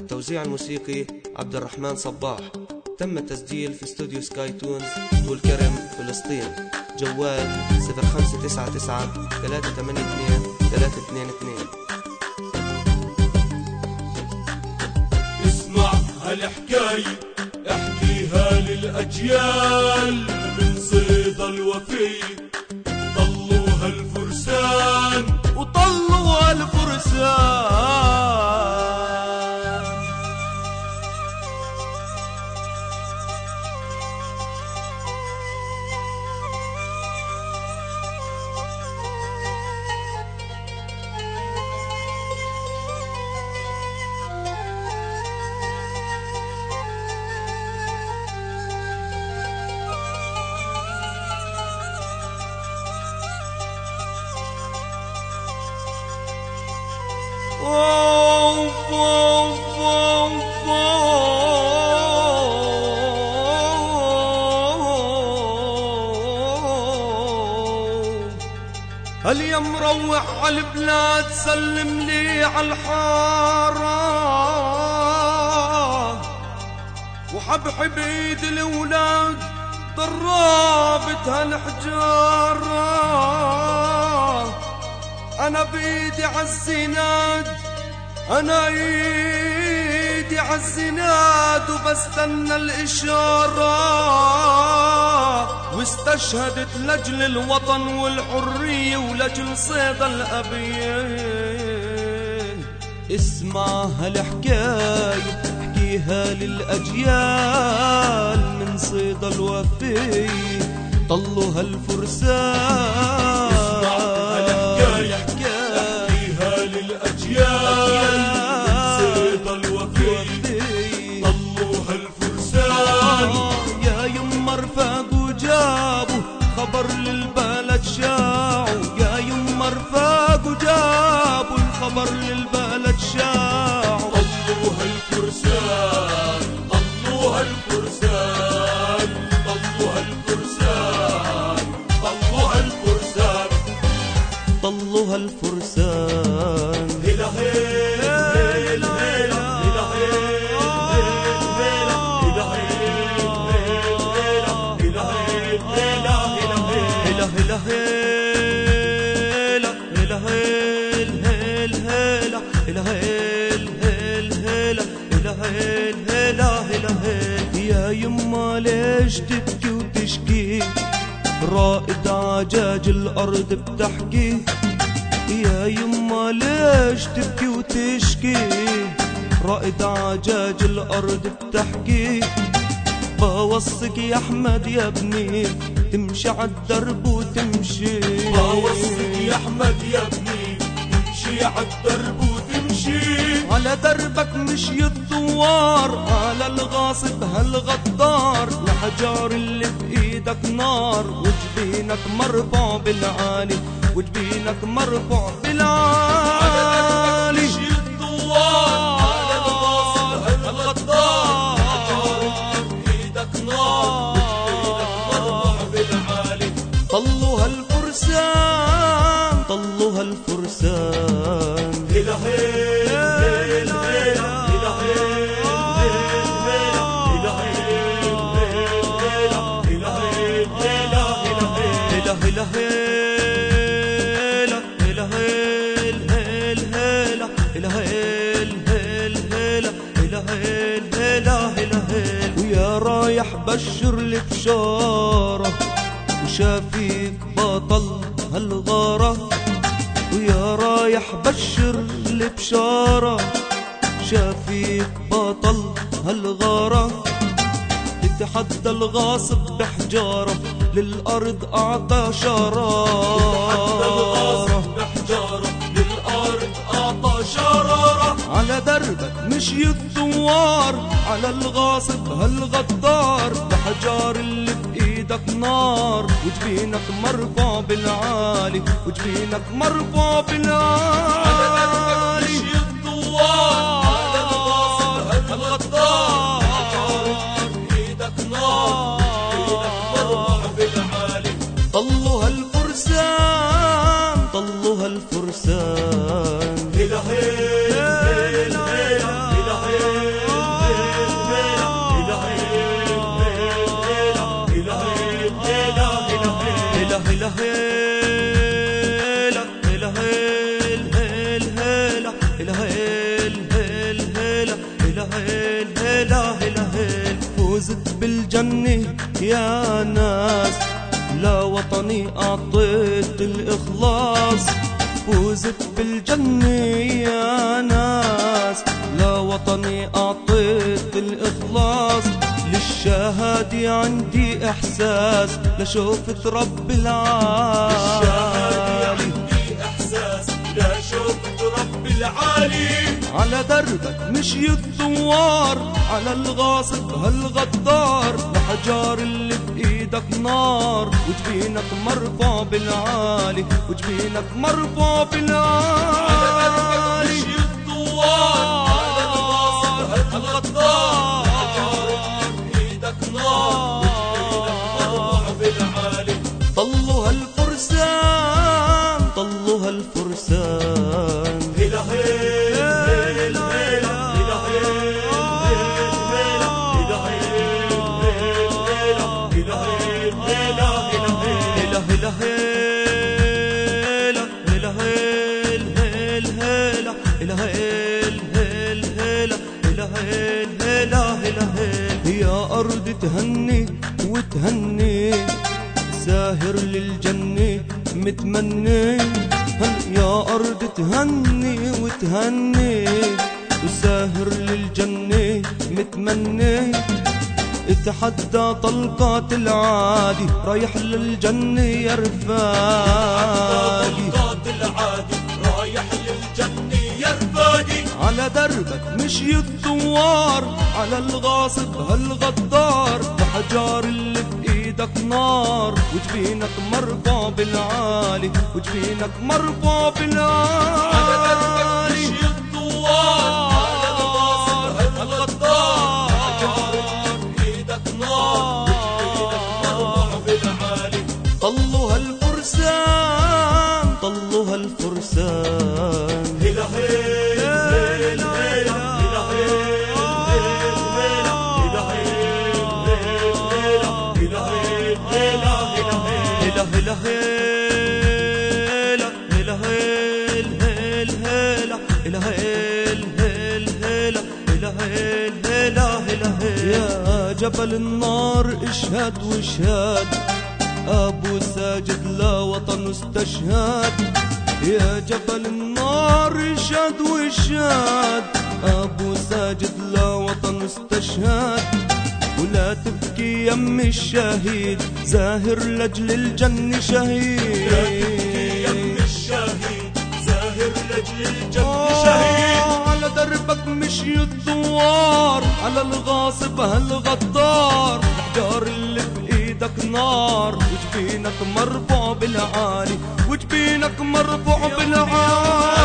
التوزيع الموسيقي عبد الرحمن صباح. تم التسجيل في استوديو سكاي تونز والكرم فلسطين. جوال 0599 382 322 اسمع هالحكاية احكيها للأجيال من صيد الوفي. طلوها الفرسان. وطلوا الفرسان. هل يا مروح عالبلاد سلم لي عالحارة وحبحب ايد الأولاد ضرابت هالحجارة. أنا بإيدي عالزناد أنا إيدي عالزناد وبستنى الإشارة واستشهدت لأجل الوطن والحرية ولأجل صيد الأبيين. اسمع هالحكاية احكيها للأجيال من صيد الوفي. طلوا هالفرسان جابوا الخبر للبلد يما ليش تبكي وتشكي؟ رائد عجاج الأرض بتحكي. يا يما ليش تبكي وتشكي؟ رائد عجاج الأرض بتحكي. بوصك يا أحمد يا ابني تمشي عالدرب وتمشي. بوصيك يا أحمد يا ابني تمشي عالدرب وتمشي. على دربك مشي الثوار على الغاصب هالغدار الحجار اللي بإيدك نار. وجبينك مرفوع بالعالي وجبينك مرفوع بالعالي. على الغاصب هالغدار نار. مرفوع بالعالي. طلوا هالفرسان طلوا هالفرسان رايح بشر البشارة وشافيك بطل هالغارة ويا رايح بشر البشارة شافيك بطل هالغارة. تتحدى الغاصب بحجارة للأرض أعطى شرارة بحجارة للأرض أعطى شرارة على دربك مشي الثوار على الغاصب هالغدار بحجار اللي بإيدك نار. وجبينك مرفوع بالعالي وجبينك مرفوع بالعالي؟ يعوضها الفرسان. فوزت بالجنة يا ناس لا وطني فوزت بالجنة يا ناس. لا وطني أعطيت الإخلاص. للشهادة عندي إحساس. لشوفة رب العالي عندي إحساس. شفت رب العالي على دربك مشي الثوار على الغاصب هالغدار لحجار اللي إيدك نار وجبينك مرفوع بالعالي وجبينك مرفوع بالعالي. على قلبك مش الطوال يا أرض تهني وتهني ساهر للجنة متمني. يا أرض تهني وتهني وساهر للجنة متمني. اتحدى طلقات العادي رايح للجنة يا رفاقي طلقات العادي رايح للجنة يا رفاقي على دربك مشي الثوار على الغاصب هالغدار بحجار اللي بإيدك نار. وجبينك مرفوع بالعالي؟ وجبينك مرفوع على دربك بالعالي مشي الثوار هلا هلا هلا هلا هل هل هلا هلا هل هل هلا هلا هل هلا هلا يا جبل النار اشهد واشهد ابو ساجد لا وطن استشهد يا جبل النار اشهد واشهد ابو ساجد لا وطن استشهد ولا تبكي يم الشهيد. زاهر لجل الجنة شهيد. يم الشهيد. زاهر لجل الجنة شهيد. آه، على دربك مشي الثوار على الغاصب هالغدار الحجار اللي بإيدك نار. وجبينك مرفوع بالعالي. وجبينك مرفوع بالعالي.